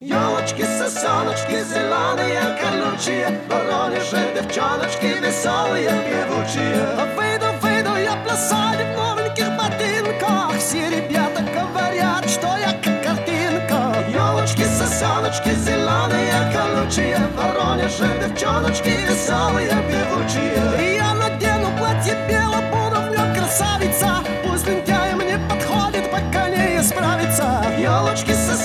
Елочки, сосоночки, зеленые, колючие В Воронеже девчоночки веселые, певучие. Выйду, выйду я плясать в новеньких ботинках. Все ребята говорят, что я как картинка. Елочки, сосоночки, зеленые, колючие В Воронеже девчоночки веселые, певучие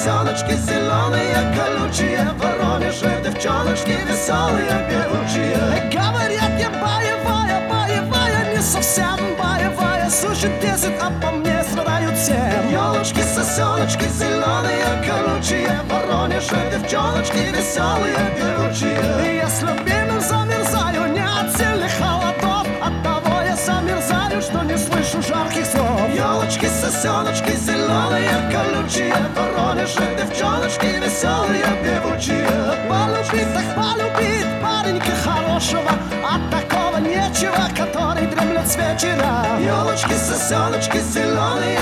Сосоночки, зеленые, колючие В Воронеже девчоночки веселые, певучие Говорят, я боевая, боевая, не совсем боевая. Слушай, десять, а по мне страдают все. Елочки, сосоночки, зеленые, колючие В Воронеже девчоночки веселые, певучие И я с любимым замерзаю, не от сильных холодов От того я замерзаю, что не слышу жарких слов. Елочки, сосеночки, зеленые, колючие В Воронеже девчоночки веселые, певучие Полюбить так полюбить паренька хорошего От такого нечего, который дремлет с вечера. Елочки, сосеночки, зеленые,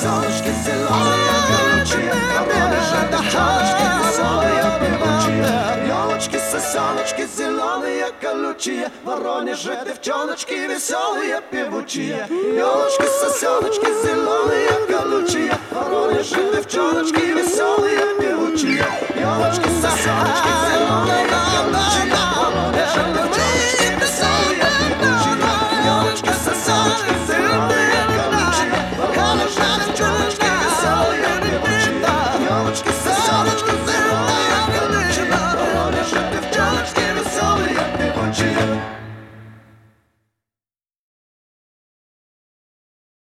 Сосеночки, зеленые, колючие В Воронеже девчоночки веселые, певучие Елочки, сосеночки, зеленые, колючие. Воронеже девчоночки веселые, певучие. Елочки, сосеночки, зеленые,